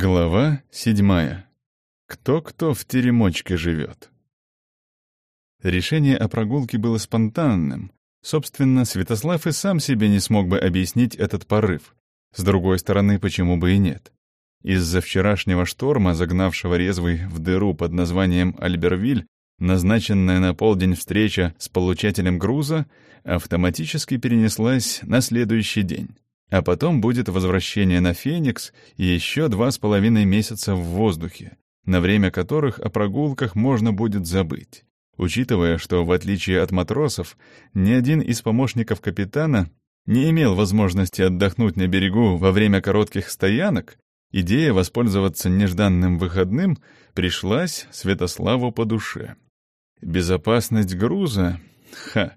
Глава седьмая. Кто-кто в теремочке живет. Решение о прогулке было спонтанным. Собственно, Святослав и сам себе не смог бы объяснить этот порыв. С другой стороны, почему бы и нет? Из-за вчерашнего шторма, загнавшего резвый в дыру под названием Альбервиль, назначенная на полдень встреча с получателем груза автоматически перенеслась на следующий день. А потом будет возвращение на Феникс и еще два с половиной месяца в воздухе, на время которых о прогулках можно будет забыть. Учитывая, что, в отличие от матросов, ни один из помощников капитана не имел возможности отдохнуть на берегу во время коротких стоянок, идея воспользоваться нежданным выходным пришлась Святославу по душе. Безопасность груза? Ха!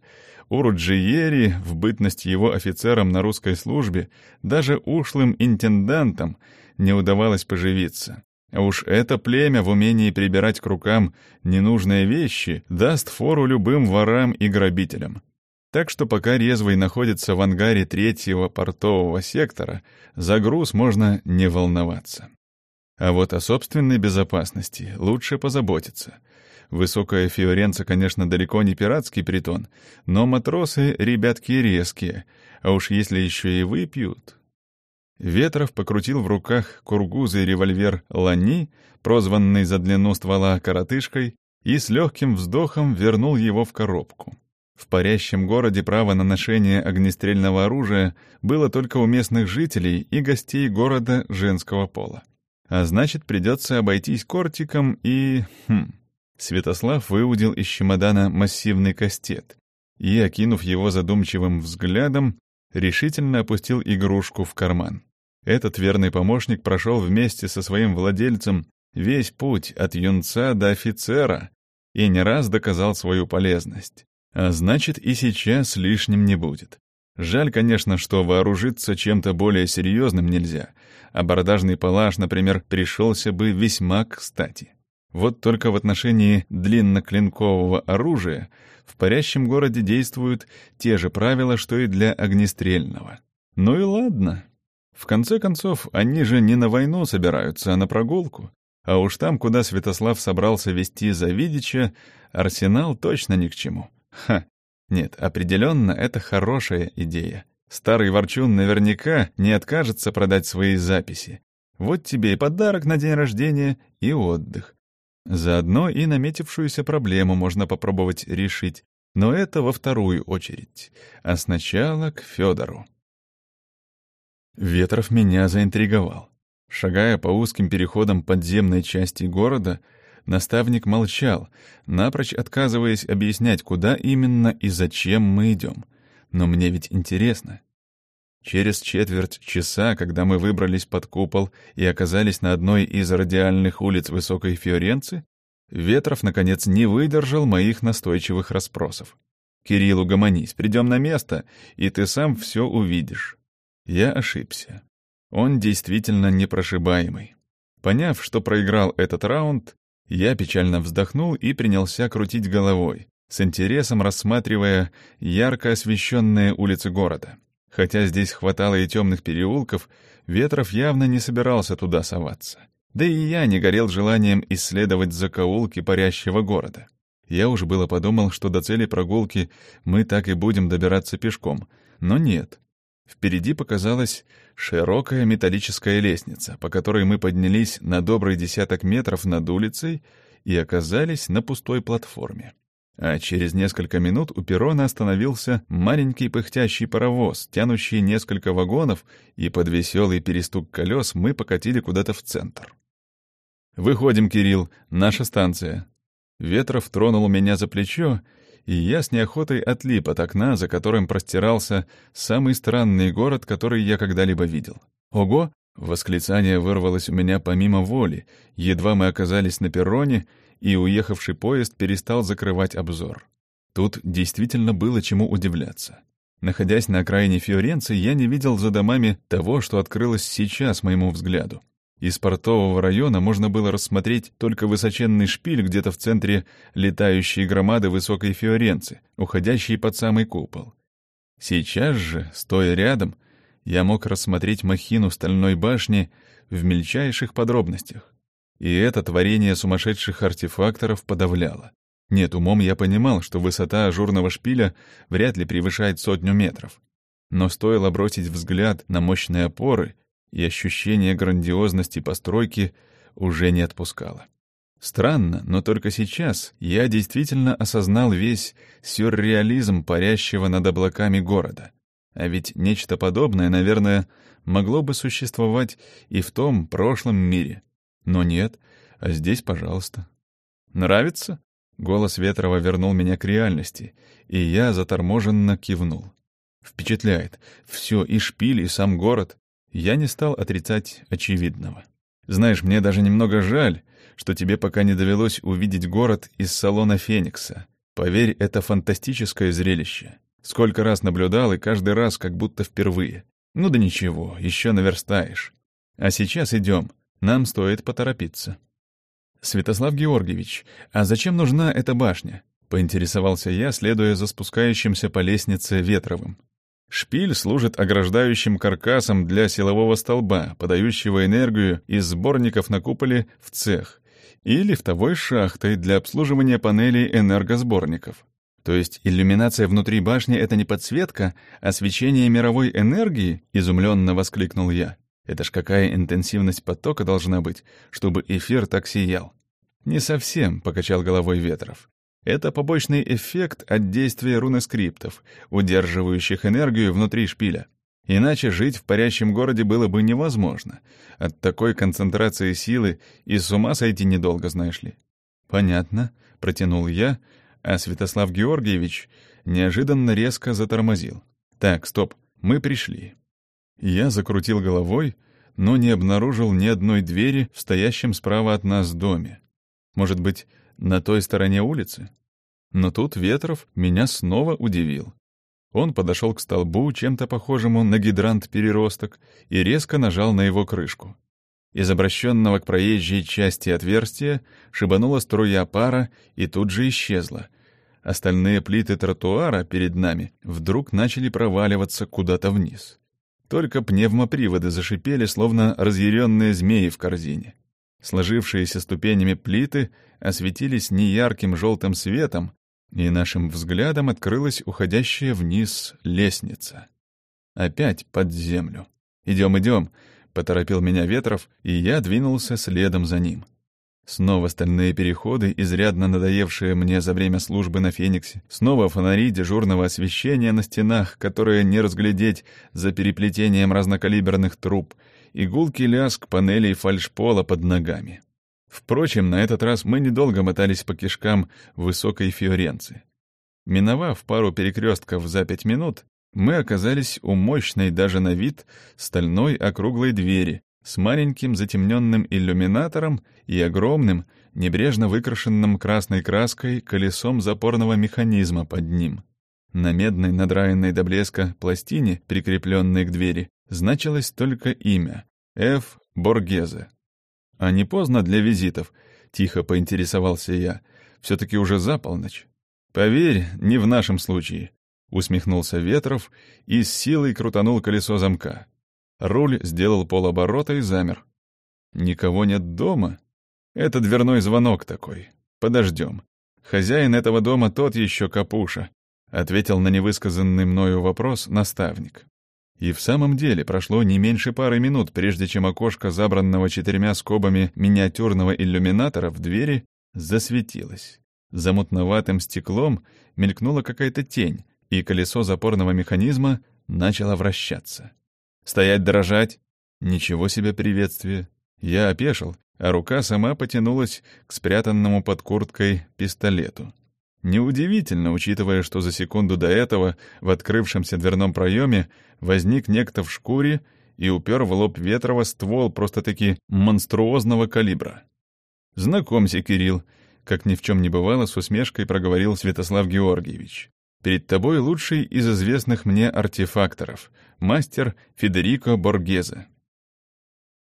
У Руджиери, в бытность его офицером на русской службе, даже ушлым интендантам не удавалось поживиться. А уж это племя в умении прибирать к рукам ненужные вещи даст фору любым ворам и грабителям. Так что пока резвый находится в ангаре третьего портового сектора, за груз можно не волноваться. А вот о собственной безопасности лучше позаботиться — Высокая Фиоренца, конечно, далеко не пиратский притон, но матросы — ребятки резкие, а уж если еще и выпьют... Ветров покрутил в руках кургузый револьвер «Лани», прозванный за длину ствола коротышкой, и с легким вздохом вернул его в коробку. В парящем городе право на ношение огнестрельного оружия было только у местных жителей и гостей города женского пола. А значит, придется обойтись кортиком и... Хм, Святослав выудил из чемодана массивный кастет и, окинув его задумчивым взглядом, решительно опустил игрушку в карман. Этот верный помощник прошел вместе со своим владельцем весь путь от юнца до офицера и не раз доказал свою полезность. А значит, и сейчас лишним не будет. Жаль, конечно, что вооружиться чем-то более серьезным нельзя, а бородажный палаш, например, пришелся бы весьма кстати. Вот только в отношении длинноклинкового оружия в парящем городе действуют те же правила, что и для огнестрельного. Ну и ладно. В конце концов, они же не на войну собираются, а на прогулку. А уж там, куда Святослав собрался вести Завидича, арсенал точно ни к чему. Ха! Нет, определенно, это хорошая идея. Старый ворчун наверняка не откажется продать свои записи. Вот тебе и подарок на день рождения, и отдых. Заодно и наметившуюся проблему можно попробовать решить, но это во вторую очередь. А сначала к Федору. Ветров меня заинтриговал. Шагая по узким переходам подземной части города, наставник молчал, напрочь отказываясь объяснять, куда именно и зачем мы идем. Но мне ведь интересно. Через четверть часа, когда мы выбрались под купол и оказались на одной из радиальных улиц Высокой Фиоренции, Ветров, наконец, не выдержал моих настойчивых расспросов. «Кирилл, угомонись, придем на место, и ты сам все увидишь». Я ошибся. Он действительно непрошибаемый. Поняв, что проиграл этот раунд, я печально вздохнул и принялся крутить головой, с интересом рассматривая ярко освещенные улицы города. Хотя здесь хватало и темных переулков, Ветров явно не собирался туда соваться. Да и я не горел желанием исследовать закоулки парящего города. Я уж было подумал, что до цели прогулки мы так и будем добираться пешком, но нет. Впереди показалась широкая металлическая лестница, по которой мы поднялись на добрый десяток метров над улицей и оказались на пустой платформе а через несколько минут у перрона остановился маленький пыхтящий паровоз, тянущий несколько вагонов, и под веселый перестук колес мы покатили куда-то в центр. «Выходим, Кирилл, наша станция». Ветров тронул меня за плечо, и я с неохотой отлип от окна, за которым простирался самый странный город, который я когда-либо видел. «Ого!» — восклицание вырвалось у меня помимо воли. Едва мы оказались на перроне — и уехавший поезд перестал закрывать обзор. Тут действительно было чему удивляться. Находясь на окраине Фиоренции, я не видел за домами того, что открылось сейчас моему взгляду. Из портового района можно было рассмотреть только высоченный шпиль где-то в центре летающей громады высокой Фиоренции, уходящей под самый купол. Сейчас же, стоя рядом, я мог рассмотреть махину стальной башни в мельчайших подробностях. И это творение сумасшедших артефакторов подавляло. Нет, умом я понимал, что высота ажурного шпиля вряд ли превышает сотню метров. Но стоило бросить взгляд на мощные опоры, и ощущение грандиозности постройки уже не отпускало. Странно, но только сейчас я действительно осознал весь сюрреализм парящего над облаками города. А ведь нечто подобное, наверное, могло бы существовать и в том прошлом мире. Но нет, а здесь, пожалуйста. «Нравится?» Голос Ветрова вернул меня к реальности, и я заторможенно кивнул. Впечатляет. Все, и шпиль, и сам город. Я не стал отрицать очевидного. Знаешь, мне даже немного жаль, что тебе пока не довелось увидеть город из салона Феникса. Поверь, это фантастическое зрелище. Сколько раз наблюдал, и каждый раз как будто впервые. Ну да ничего, еще наверстаешь. А сейчас идем, нам стоит поторопиться. «Святослав Георгиевич, а зачем нужна эта башня?» — поинтересовался я, следуя за спускающимся по лестнице Ветровым. Шпиль служит ограждающим каркасом для силового столба, подающего энергию из сборников на куполе в цех, и лифтовой шахтой для обслуживания панелей энергосборников. То есть иллюминация внутри башни — это не подсветка, а свечение мировой энергии? — изумленно воскликнул я. Это ж какая интенсивность потока должна быть, чтобы эфир так сиял? «Не совсем», — покачал головой Ветров. Это побочный эффект от действия руноскриптов, удерживающих энергию внутри шпиля. Иначе жить в парящем городе было бы невозможно. От такой концентрации силы и с ума сойти недолго, знаешь ли. «Понятно», — протянул я, а Святослав Георгиевич неожиданно резко затормозил. «Так, стоп, мы пришли». Я закрутил головой, но не обнаружил ни одной двери в стоящем справа от нас доме. Может быть, на той стороне улицы. Но тут Ветров меня снова удивил. Он подошел к столбу, чем-то похожему на гидрант-переросток, и резко нажал на его крышку. Из обращенного к проезжей части отверстия шибанула струя пара и тут же исчезла. Остальные плиты тротуара перед нами вдруг начали проваливаться куда-то вниз. Только пневмоприводы зашипели, словно разъяренные змеи в корзине. Сложившиеся ступенями плиты осветились неярким желтым светом, и нашим взглядом открылась уходящая вниз лестница. Опять под землю. «Идем, идем», — поторопил меня Ветров, и я двинулся следом за ним. Снова стальные переходы, изрядно надоевшие мне за время службы на Фениксе. Снова фонари дежурного освещения на стенах, которые не разглядеть за переплетением разнокалиберных труб — и гулкий лязг панелей фальшпола под ногами. Впрочем, на этот раз мы недолго мотались по кишкам высокой Фиоренции. Миновав пару перекрестков за пять минут, мы оказались у мощной даже на вид стальной округлой двери с маленьким затемненным иллюминатором и огромным, небрежно выкрашенным красной краской колесом запорного механизма под ним. На медной, надраенной до блеска пластине, прикрепленной к двери, значилось только имя — Ф. Боргезе. «А не поздно для визитов?» — тихо поинтересовался я. «Все-таки уже за полночь». «Поверь, не в нашем случае», — усмехнулся Ветров и с силой крутанул колесо замка. Руль сделал полоборота и замер. «Никого нет дома?» «Это дверной звонок такой. Подождем. Хозяин этого дома тот еще капуша», — ответил на невысказанный мною вопрос наставник. И в самом деле прошло не меньше пары минут, прежде чем окошко, забранного четырьмя скобами миниатюрного иллюминатора в двери, засветилось. За мутноватым стеклом мелькнула какая-то тень, и колесо запорного механизма начало вращаться. «Стоять дрожать!» Ничего себе приветствие. Я опешил, а рука сама потянулась к спрятанному под курткой пистолету. Неудивительно, учитывая, что за секунду до этого в открывшемся дверном проеме возник некто в шкуре и упер в лоб Ветрова ствол просто-таки монструозного калибра. «Знакомься, Кирилл», — как ни в чем не бывало, с усмешкой проговорил Святослав Георгиевич. «Перед тобой лучший из известных мне артефакторов, мастер Федерико Боргезе».